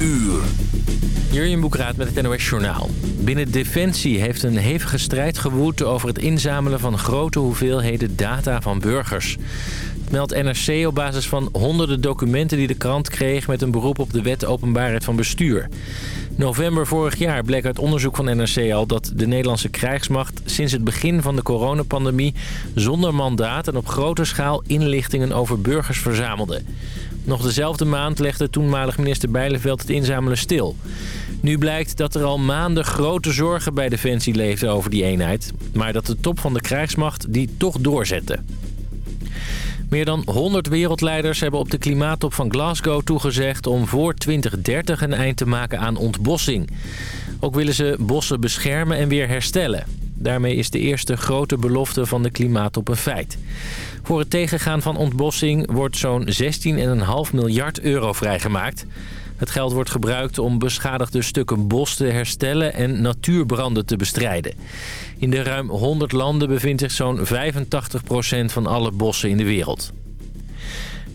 uur. Jurjen Boekraat met het NOS Journaal. Binnen Defensie heeft een hevige strijd gewoed over het inzamelen van grote hoeveelheden data van burgers. Het meldt NRC op basis van honderden documenten die de krant kreeg met een beroep op de wet openbaarheid van bestuur. November vorig jaar bleek uit onderzoek van NRC al dat de Nederlandse krijgsmacht sinds het begin van de coronapandemie zonder mandaat en op grote schaal inlichtingen over burgers verzamelde. Nog dezelfde maand legde toenmalig minister Bijleveld het inzamelen stil. Nu blijkt dat er al maanden grote zorgen bij Defensie leefden over die eenheid. Maar dat de top van de krijgsmacht die toch doorzette. Meer dan 100 wereldleiders hebben op de klimaattop van Glasgow toegezegd... om voor 2030 een eind te maken aan ontbossing. Ook willen ze bossen beschermen en weer herstellen. Daarmee is de eerste grote belofte van de klimaattop een feit. Voor het tegengaan van ontbossing wordt zo'n 16,5 miljard euro vrijgemaakt. Het geld wordt gebruikt om beschadigde stukken bos te herstellen en natuurbranden te bestrijden. In de ruim 100 landen bevindt zich zo'n 85% van alle bossen in de wereld.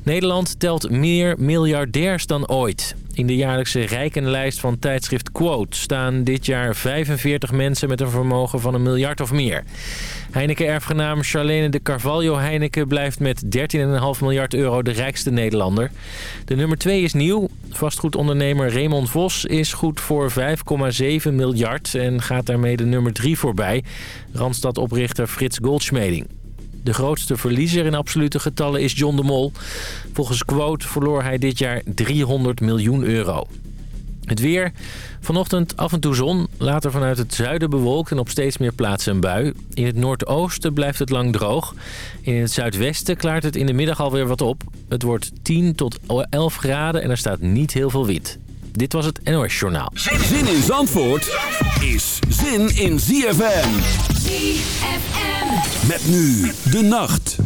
Nederland telt meer miljardairs dan ooit. In de jaarlijkse rijkenlijst van tijdschrift Quote staan dit jaar 45 mensen met een vermogen van een miljard of meer. Heineken-erfgenaam Charlene de Carvalho Heineken blijft met 13,5 miljard euro de rijkste Nederlander. De nummer 2 is nieuw. Vastgoedondernemer Raymond Vos is goed voor 5,7 miljard en gaat daarmee de nummer 3 voorbij. Randstad-oprichter Frits Goldschmeding. De grootste verliezer in absolute getallen is John de Mol. Volgens Quote verloor hij dit jaar 300 miljoen euro. Het weer. Vanochtend af en toe zon. Later vanuit het zuiden bewolkt en op steeds meer plaatsen een bui. In het noordoosten blijft het lang droog. In het zuidwesten klaart het in de middag alweer wat op. Het wordt 10 tot 11 graden en er staat niet heel veel wind. Dit was het NOS Journaal. Zin in Zandvoort is zin in ZFM. ZFM. Met nu de nacht.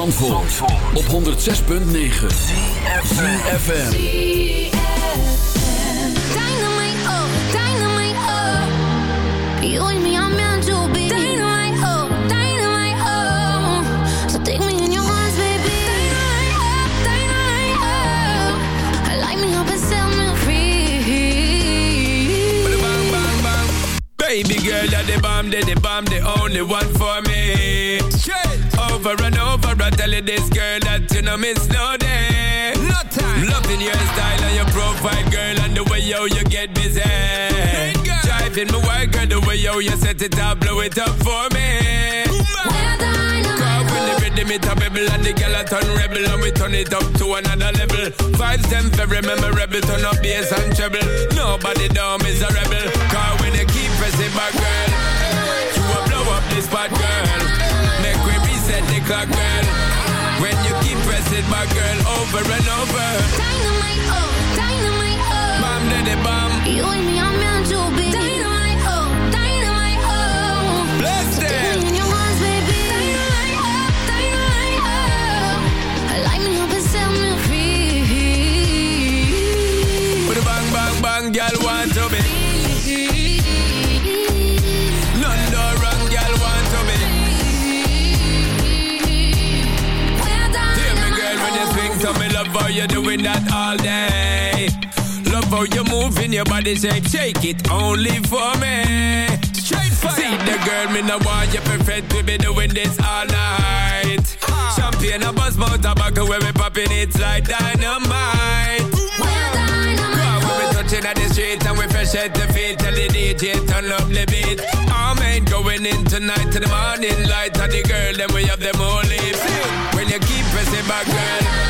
Van Zandvoort, op 106.9 CFFM Dynamite, oh, dynamite, oh. You and me are meant to be. Dynamite, oh, dynamite, oh. So take me in your arms, baby. Dynamite, oh, dynamite, oh. Light me up and set me free. bang, bang, bang. Baby girl, you're the bomb, the bomb, the only one over, I tell you this girl that you know miss no day. No time. Loving your style and your profile, girl, and the way yo you get busy. Driving me wild, girl, the way yo you set it up, blow it up for me. We're dynamite. Cause when the rhythm it a bubble and the girl a turn rebel and we turn it up to another level. Vibes them very memorable, turn up bass and treble. Nobody down is a rebel. Cause when you keep pressing back, girl, you will blow up this spot, girl. Make we reset the clock, girl. When you keep pressing back, girl, over and over. Dynamite, oh, dynamite, oh. Bam, daddy, bam. You and me are meant to be. Doing that all day. Love how you moving your body shape, shake it only for me. Straight fire. See the girl, me no want you perfect, we be doing this all night. Champagne, a buzz, mouth, tobacco, when we popping it's like dynamite. Girl, when we touching at the street and we fresh at the feet, tell the DJ turn up the beat. All men going in tonight to the morning light, and the girl then we have them all leave. When you keep pressing back, girl,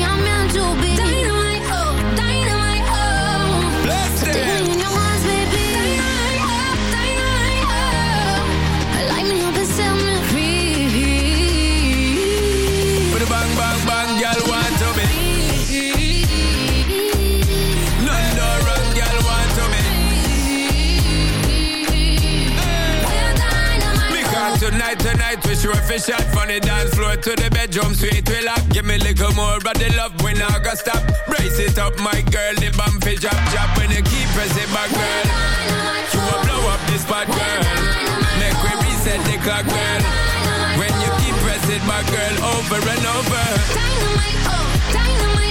Tonight, tonight, we sure fi shot from the dance floor to the bedroom sweet we lock. Give me a little more of the love when I go stop. Brace it up, my girl, the bum fi drop, drop. When you keep pressing back, girl, you will blow up this spot, girl. Make we reset the clock, girl. When you keep pressing back, girl, over and over. dynamite, oh, dynamite,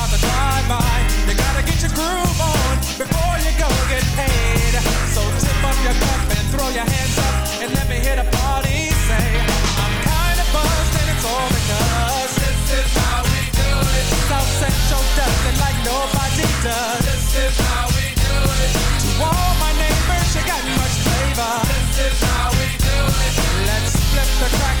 drive-by. You gotta get your groove on before you go get paid. So tip up your cup and throw your hands up and let me hear the party say, I'm kinda buzzed and it's all because this is how we do it. South Central does it like nobody does. This is how we do it. To all my neighbors, you got much flavor. This is how we do it. Let's flip the crack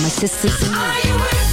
my sisters and me.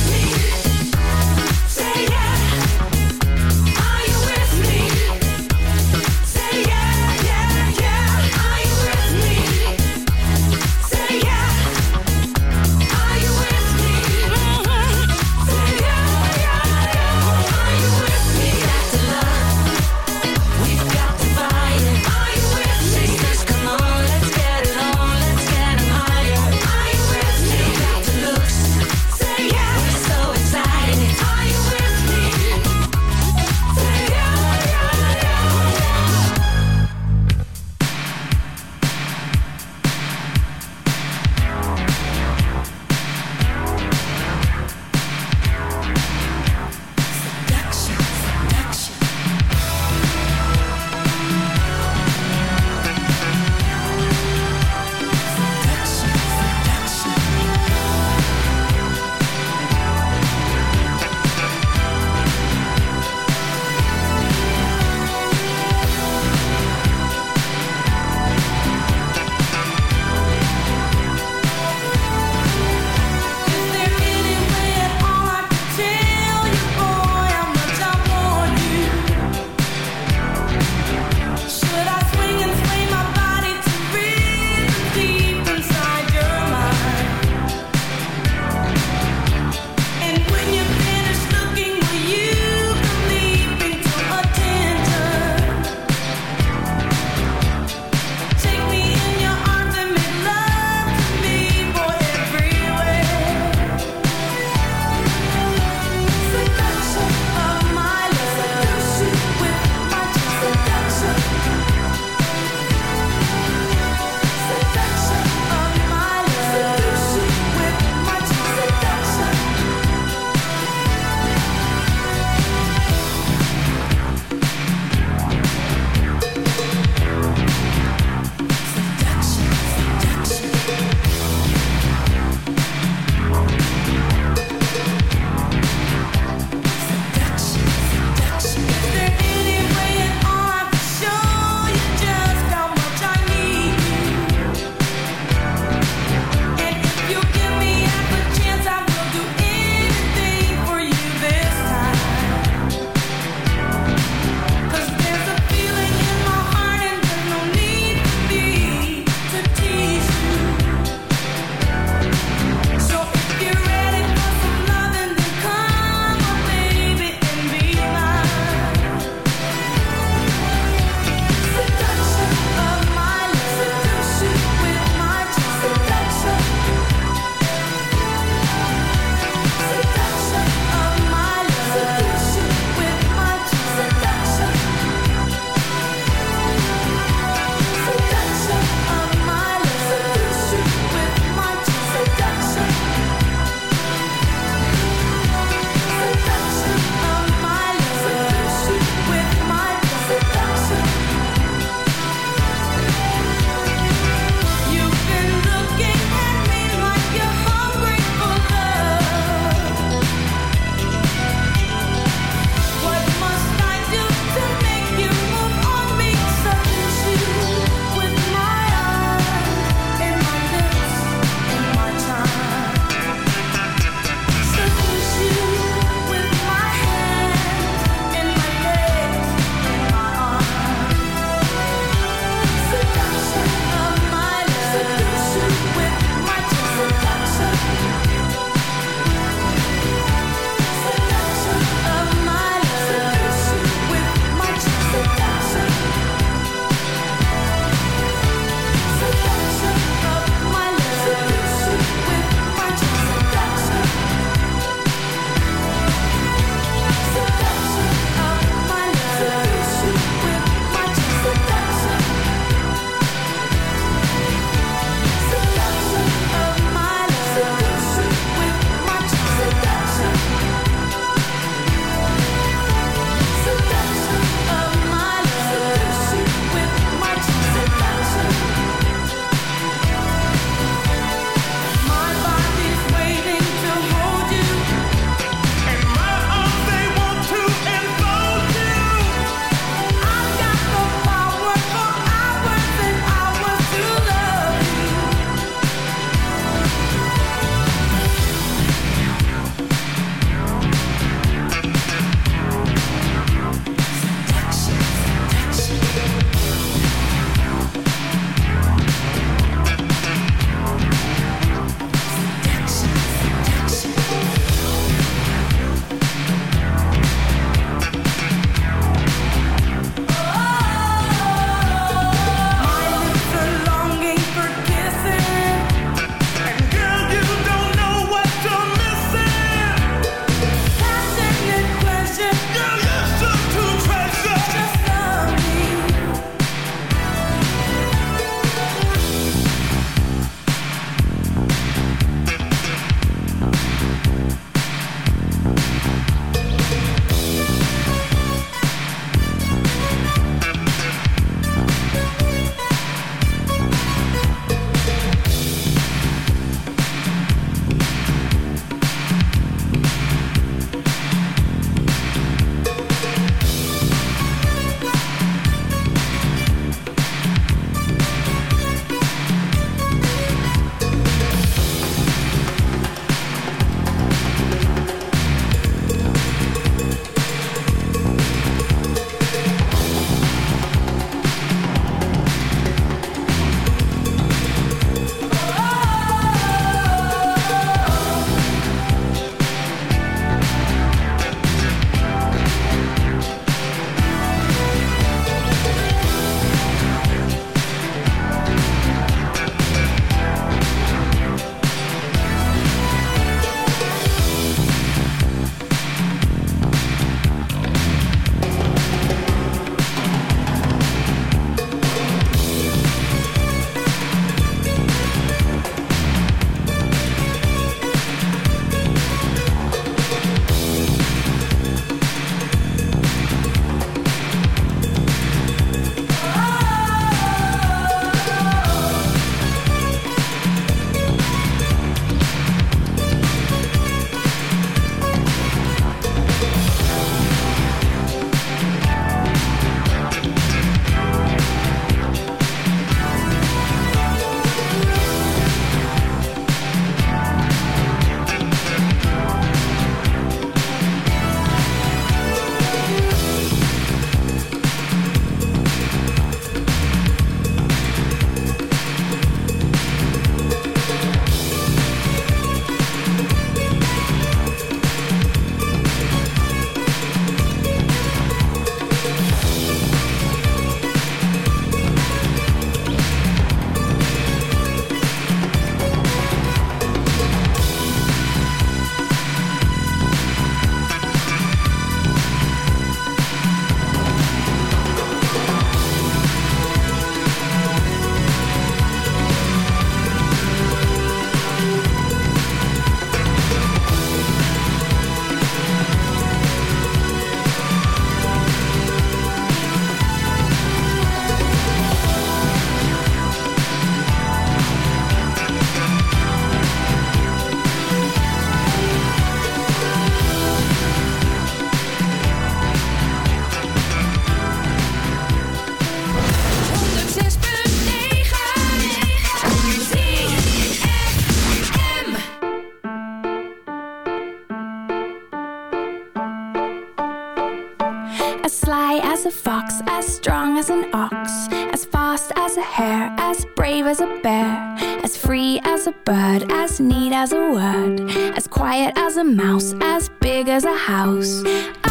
As free as a bird, as neat as a word, as quiet as a mouse, as big as a house. Ah,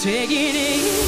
Taking it step